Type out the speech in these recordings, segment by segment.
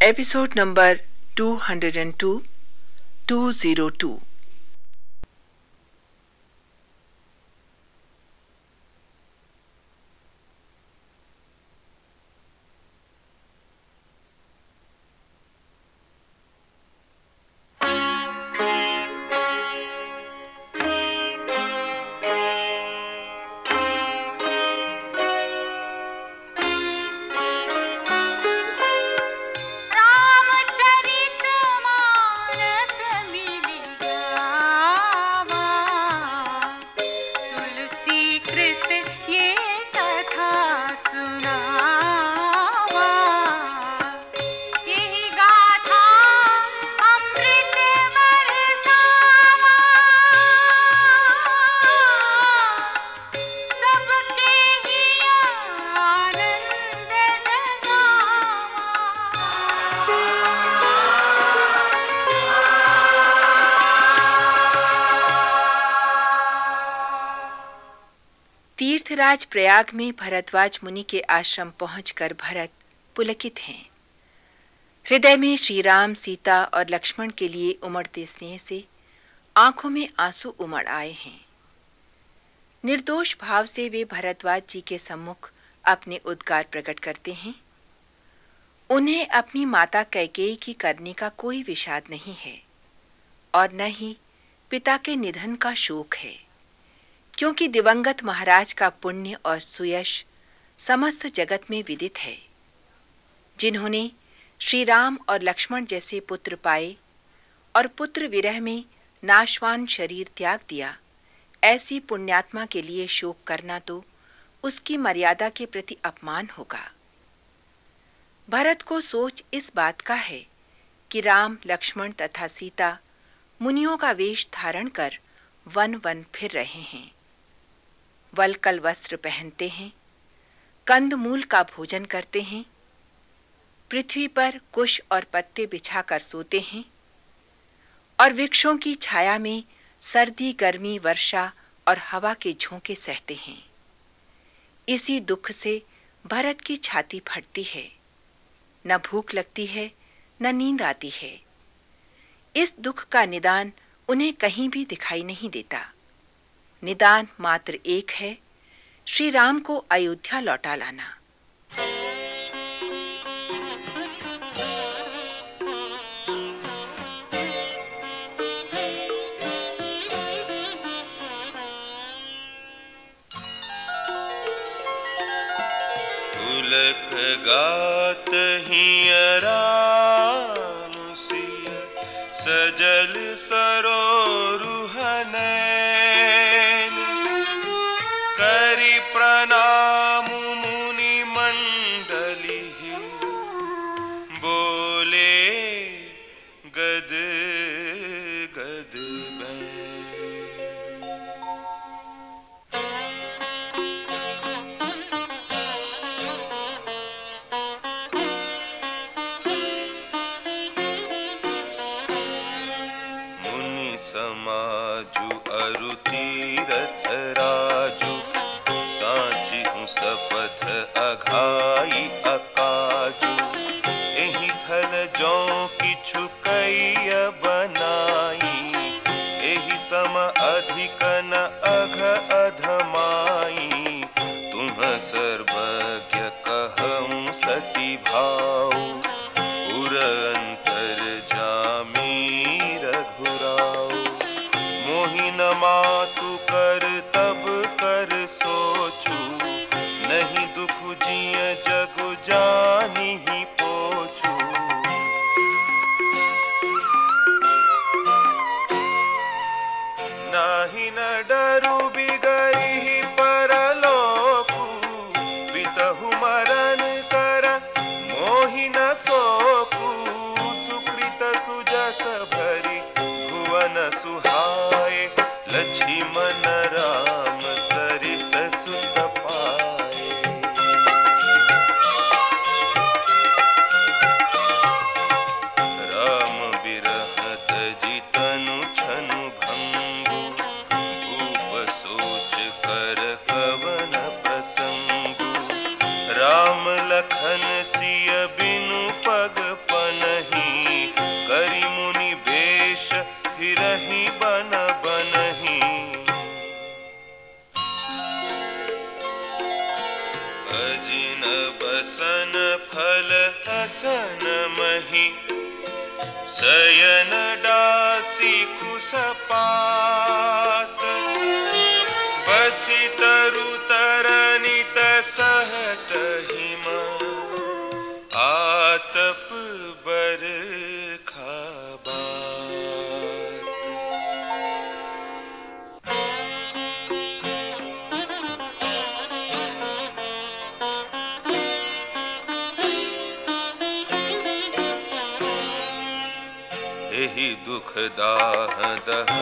episode number 202 202 तीर्थराज प्रयाग में भरद्वाज मुनि के आश्रम पहुंचकर भरत पुलकित हैं। हृदय में श्री राम सीता और लक्ष्मण के लिए उमड़ते स्नेह से आँखों में आँसू उमड़ आए हैं। निर्दोष भाव से वे भरद्वाज जी के सम्मुख अपने उद्गार प्रकट करते हैं। उन्हें अपनी माता कैकेयी की करने का कोई विषाद नहीं है और न ही पिता के निधन का शोक है। क्योंकि दिवंगत महाराज का पुण्य और सुयश समस्त जगत में विदित है। जिन्होंने श्री राम और लक्ष्मण जैसे पुत्र पाए और पुत्र विरह में नाशवान शरीर त्याग दिया, ऐसी पुण्यात्मा के लिए शोक करना तो उसकी मर्यादा के प्रति अपमान होगा। भरत को सोच इस बात का है कि राम, लक्ष्मण तथा सीता मुनियों का वेश धारण कर वन वन फिर रहे हैं। वलकल वस्त्र पहनते हैं, कंद मूल का भोजन करते हैं, पृथ्वी पर कुश और पत्ते बिछाकर सोते हैं, और वृक्षों की छाया में सर्दी, गर्मी, वर्षा और हवा के झोंके सहते हैं। इसी दुख से भरत की छाती फटती है, न भूख लगती है, न नींद आती है। इस दुख का निदान उन्हें कहीं भी दिखाई नहीं देता। निदान मात्र एक है। श्री राम को अयोध्या लौटा लाना। गात हियरानुसिय समाजु अरु तीरथ राजु सांची हूँ सपथ अघा न बसन फल हसन महि। शयन डासि कुस बसि तरु तरणी तसहतहि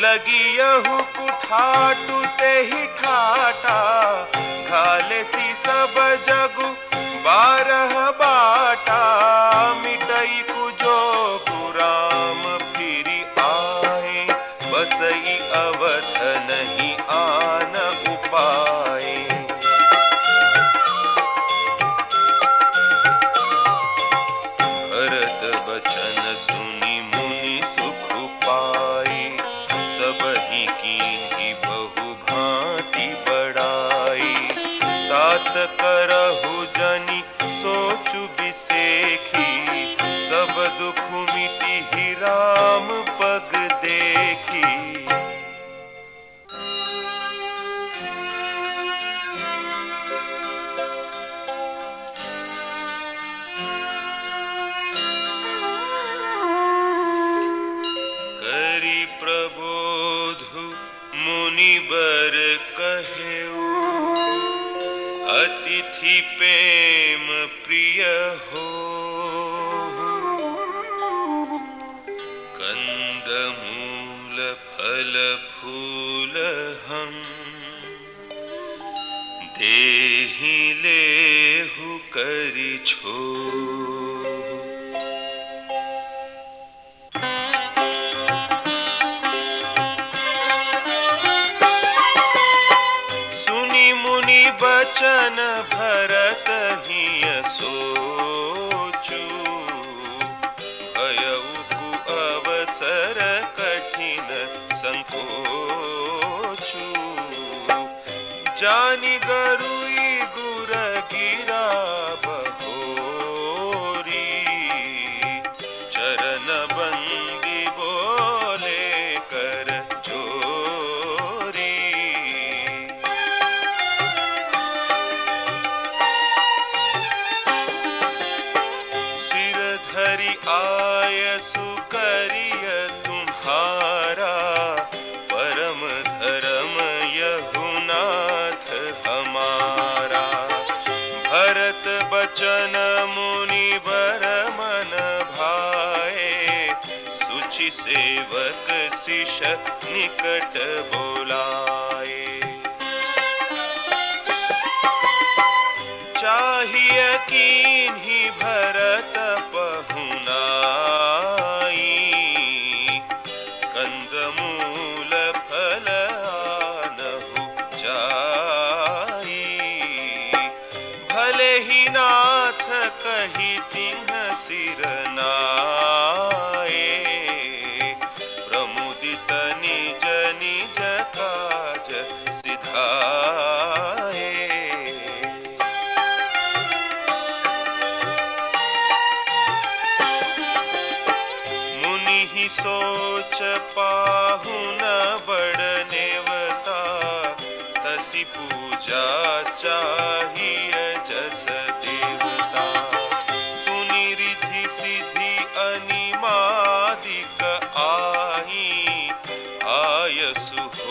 लगियु कुठाते ठाटा। घालेसी सब जगु बारह बाटा। मिटई करहु जनि सोचु बिसेखी। सब दुख मिटी ही राम पग देखी। पादमूलफलफूलहम् देहि लेहु करिछो सुनि मुनि बचन भर बचन मुनि बर मन भाए सुचि सेवक शिष निकट बोलाए ही नाथ, कही तिन्ह सिर नाए प्रमुदित निज निज काज सिधाए मुनि ही सोच पाहु न Jesus.